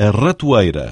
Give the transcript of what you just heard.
a ratoeira.